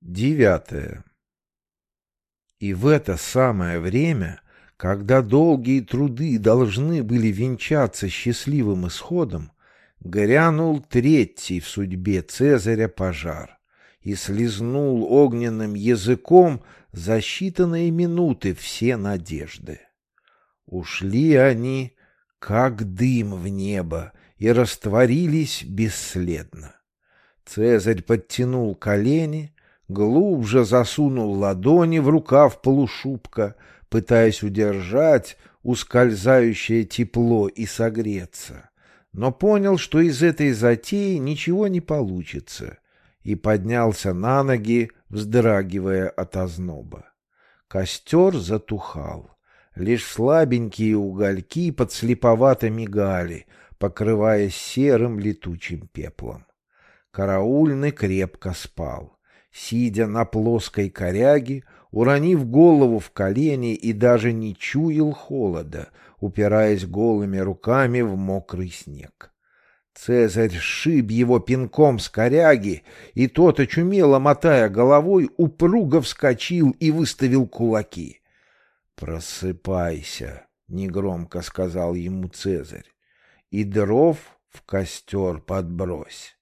Девятое. И в это самое время, когда долгие труды должны были венчаться счастливым исходом, грянул третий в судьбе Цезаря пожар и слезнул огненным языком за считанные минуты все надежды. Ушли они, как дым в небо, и растворились бесследно. Цезарь подтянул колени, глубже засунул ладони в рукав полушубка, пытаясь удержать ускользающее тепло и согреться, но понял, что из этой затеи ничего не получится, и поднялся на ноги, вздрагивая от озноба. Костер затухал. Лишь слабенькие угольки подслеповато мигали, покрываясь серым летучим пеплом. Караульный крепко спал сидя на плоской коряге, уронив голову в колени и даже не чуял холода, упираясь голыми руками в мокрый снег. Цезарь шиб его пинком с коряги, и тот, очумело мотая головой, упруго вскочил и выставил кулаки. «Просыпайся», — негромко сказал ему Цезарь, — «и дров в костер подбрось».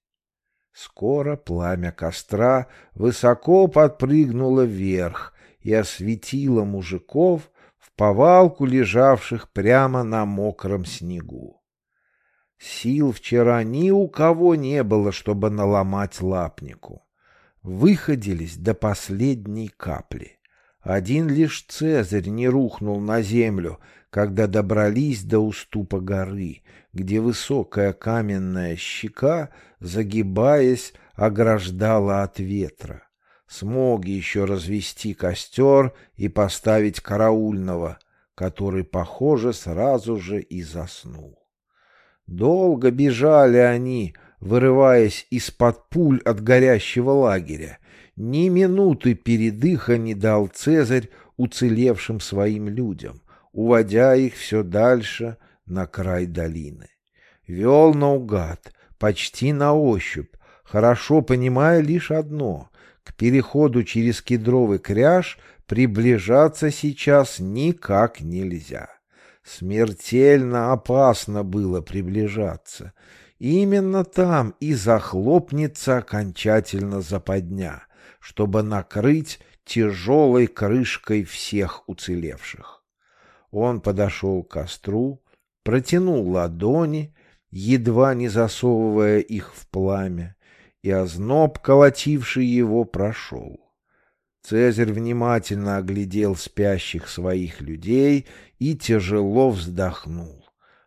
Скоро пламя костра высоко подпрыгнуло вверх и осветило мужиков в повалку лежавших прямо на мокром снегу. Сил вчера ни у кого не было, чтобы наломать лапнику. Выходились до последней капли. Один лишь Цезарь не рухнул на землю, когда добрались до уступа горы, где высокая каменная щека, загибаясь, ограждала от ветра. Смог еще развести костер и поставить караульного, который, похоже, сразу же и заснул. Долго бежали они, вырываясь из-под пуль от горящего лагеря. Ни минуты передыха не дал Цезарь уцелевшим своим людям, уводя их все дальше на край долины. Вел наугад, почти на ощупь, хорошо понимая лишь одно — к переходу через кедровый кряж приближаться сейчас никак нельзя. Смертельно опасно было приближаться. Именно там и захлопнется окончательно западня, чтобы накрыть тяжелой крышкой всех уцелевших. Он подошел к костру, протянул ладони, едва не засовывая их в пламя, и озноб, колотивший его, прошел. Цезарь внимательно оглядел спящих своих людей и тяжело вздохнул.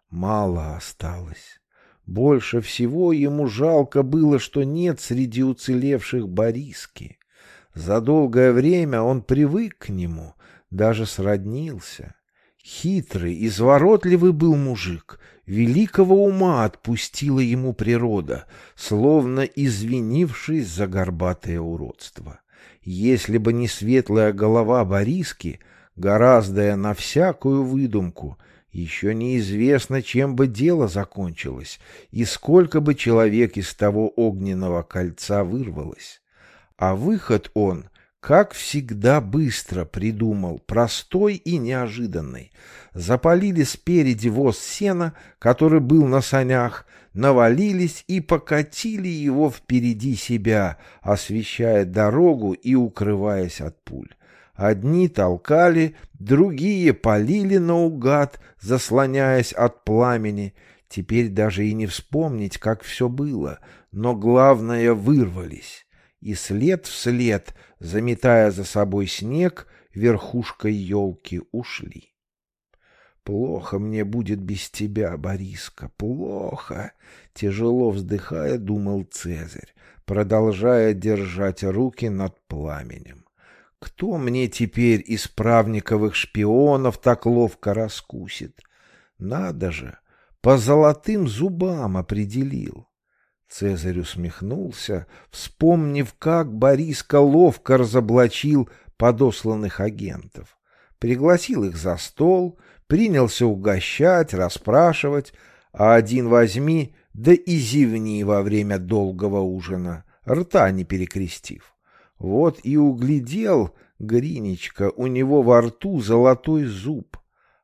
Мало осталось. Больше всего ему жалко было, что нет среди уцелевших Бориски. За долгое время он привык к нему, даже сроднился. Хитрый, изворотливый был мужик, великого ума отпустила ему природа, словно извинившись за горбатое уродство. Если бы не светлая голова Бориски, гораздо на всякую выдумку, еще неизвестно, чем бы дело закончилось и сколько бы человек из того огненного кольца вырвалось. А выход он как всегда быстро придумал, простой и неожиданный. Запалили спереди воз сена, который был на санях, навалились и покатили его впереди себя, освещая дорогу и укрываясь от пуль. Одни толкали, другие полили наугад, заслоняясь от пламени. Теперь даже и не вспомнить, как все было, но главное — вырвались и след в след, заметая за собой снег, верхушкой елки ушли. «Плохо мне будет без тебя, Бориска, плохо!» Тяжело вздыхая, думал Цезарь, продолжая держать руки над пламенем. «Кто мне теперь из правниковых шпионов так ловко раскусит? Надо же, по золотым зубам определил!» Цезарь усмехнулся, вспомнив, как Бориска ловко разоблачил подосланных агентов. Пригласил их за стол, принялся угощать, расспрашивать, а один возьми, да и зевни во время долгого ужина, рта не перекрестив. Вот и углядел Гринечка у него во рту золотой зуб.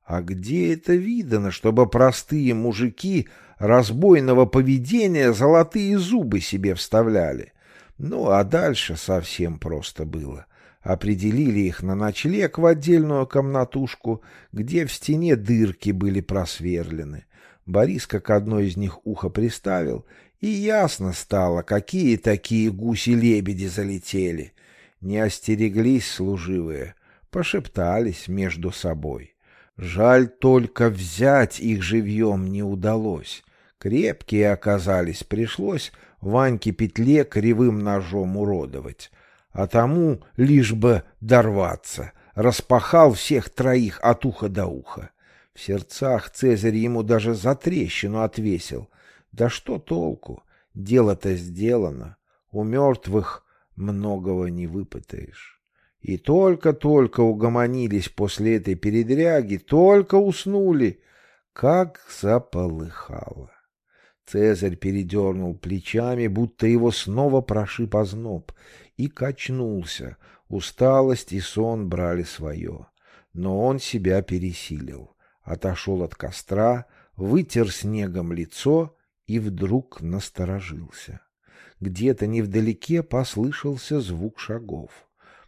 А где это видано, чтобы простые мужики разбойного поведения золотые зубы себе вставляли? Ну, а дальше совсем просто было. Определили их на ночлег в отдельную комнатушку, где в стене дырки были просверлены. Борис как одно из них ухо приставил, и ясно стало, какие такие гуси-лебеди залетели. Не остереглись служивые, пошептались между собой. Жаль только взять их живьем не удалось. Крепкие оказались, пришлось Ваньке петле кривым ножом уродовать. А тому лишь бы дорваться, распахал всех троих от уха до уха. В сердцах Цезарь ему даже за трещину отвесил. Да что толку? Дело-то сделано. У мертвых многого не выпытаешь. И только-только угомонились после этой передряги, только уснули, как заполыхало. Цезарь передернул плечами, будто его снова прошиб озноб, и качнулся. Усталость и сон брали свое. Но он себя пересилил отошел от костра, вытер снегом лицо и вдруг насторожился. Где-то невдалеке послышался звук шагов.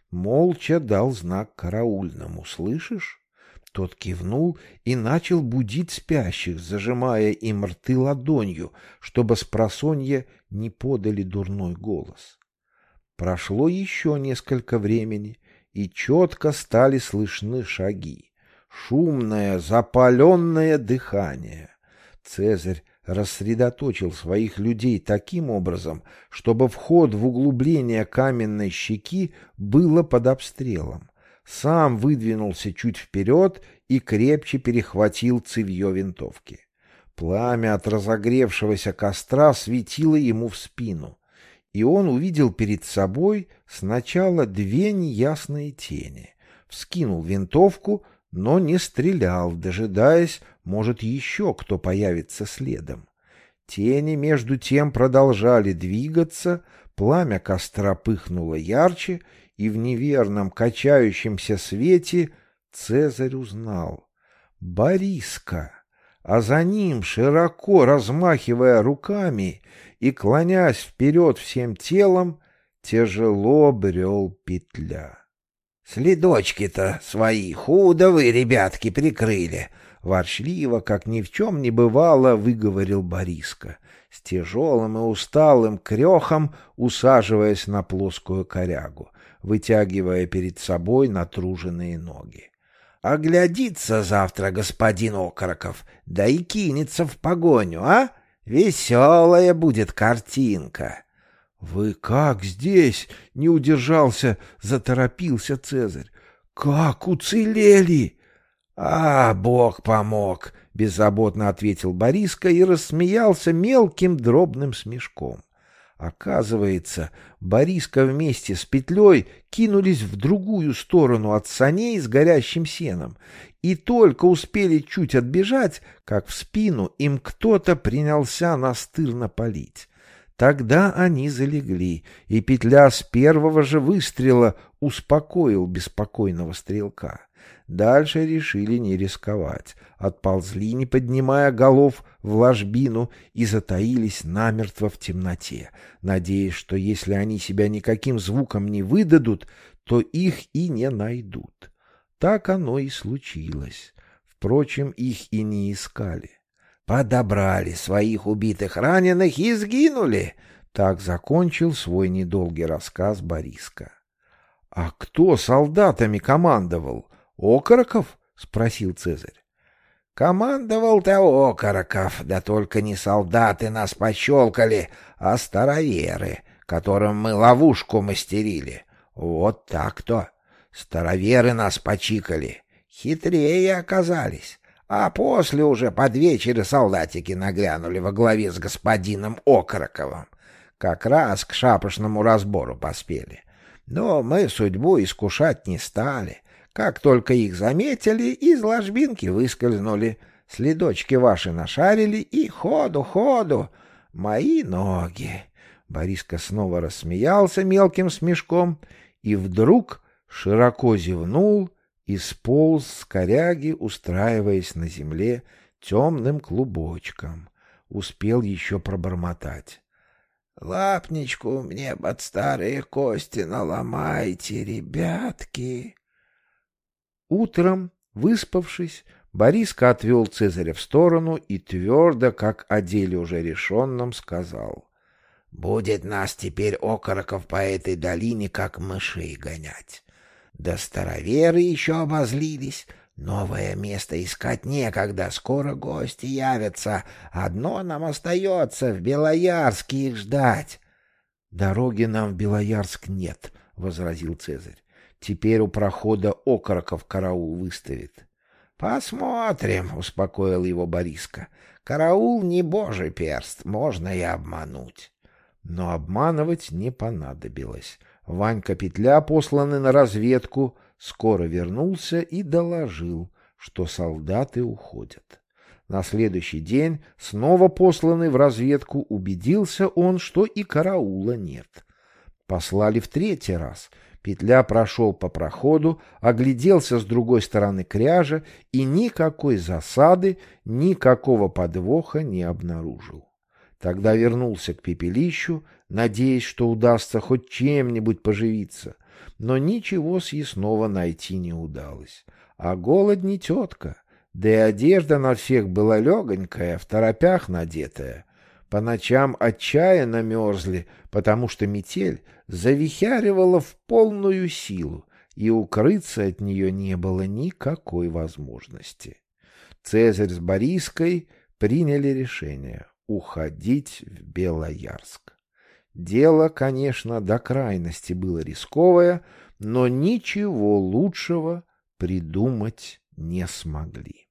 Молча дал знак караульному. «Слышишь?» Тот кивнул и начал будить спящих, зажимая им рты ладонью, чтобы с просонья не подали дурной голос. Прошло еще несколько времени, и четко стали слышны шаги шумное, запаленное дыхание. Цезарь рассредоточил своих людей таким образом, чтобы вход в углубление каменной щеки было под обстрелом. Сам выдвинулся чуть вперед и крепче перехватил цевье винтовки. Пламя от разогревшегося костра светило ему в спину, и он увидел перед собой сначала две неясные тени. Вскинул винтовку, но не стрелял, дожидаясь, может, еще кто появится следом. Тени между тем продолжали двигаться, пламя костра пыхнуло ярче, и в неверном качающемся свете Цезарь узнал — Бориска, а за ним, широко размахивая руками и клонясь вперед всем телом, тяжело брел петля. Следочки-то свои худо вы, ребятки, прикрыли. Ворчливо, как ни в чем не бывало, выговорил Бориска, с тяжелым и усталым крехом усаживаясь на плоскую корягу, вытягивая перед собой натруженные ноги. Оглядится завтра господин Окороков, да и кинется в погоню, а? Веселая будет картинка. «Вы как здесь?» — не удержался, заторопился Цезарь. «Как уцелели?» «А, Бог помог!» — беззаботно ответил Бориска и рассмеялся мелким дробным смешком. Оказывается, Бориска вместе с петлей кинулись в другую сторону от саней с горящим сеном, и только успели чуть отбежать, как в спину им кто-то принялся настырно палить. Тогда они залегли, и петля с первого же выстрела успокоил беспокойного стрелка. Дальше решили не рисковать, отползли, не поднимая голов в ложбину, и затаились намертво в темноте, надеясь, что если они себя никаким звуком не выдадут, то их и не найдут. Так оно и случилось. Впрочем, их и не искали подобрали своих убитых раненых и сгинули. Так закончил свой недолгий рассказ Бориска. — А кто солдатами командовал? Окороков? — спросил Цезарь. — Командовал-то Окороков, да только не солдаты нас пощелкали, а староверы, которым мы ловушку мастерили. Вот так-то. Староверы нас почикали. Хитрее оказались. А после уже под вечер солдатики наглянули во главе с господином Окороковым. Как раз к шапошному разбору поспели. Но мы судьбу искушать не стали. Как только их заметили, из ложбинки выскользнули. Следочки ваши нашарили и ходу-ходу. Мои ноги. Бориска снова рассмеялся мелким смешком и вдруг широко зевнул и сполз с коряги, устраиваясь на земле темным клубочком. Успел еще пробормотать. «Лапничку мне под старые кости наломайте, ребятки!» Утром, выспавшись, Бориска отвел Цезаря в сторону и твердо, как о деле уже решенном, сказал. «Будет нас теперь окороков по этой долине, как мышей гонять. Да староверы еще обозлились. Новое место искать некогда, скоро гости явятся. Одно нам остается — в Белоярске их ждать». «Дороги нам в Белоярск нет», — возразил Цезарь. «Теперь у прохода окороков караул выставит». «Посмотрим», — успокоил его Бориска. «Караул не божий перст, можно и обмануть». Но обманывать не понадобилось. Ванька Петля, посланный на разведку, скоро вернулся и доложил, что солдаты уходят. На следующий день, снова посланный в разведку, убедился он, что и караула нет. Послали в третий раз — Петля прошел по проходу, огляделся с другой стороны кряжа и никакой засады, никакого подвоха не обнаружил. Тогда вернулся к пепелищу, надеясь, что удастся хоть чем-нибудь поживиться, но ничего съестного найти не удалось. А голод не тетка, да и одежда на всех была легонькая, в торопях надетая. По ночам отчаянно мерзли, потому что метель завихяривала в полную силу, и укрыться от нее не было никакой возможности. Цезарь с Бориской приняли решение уходить в Белоярск. Дело, конечно, до крайности было рисковое, но ничего лучшего придумать не смогли.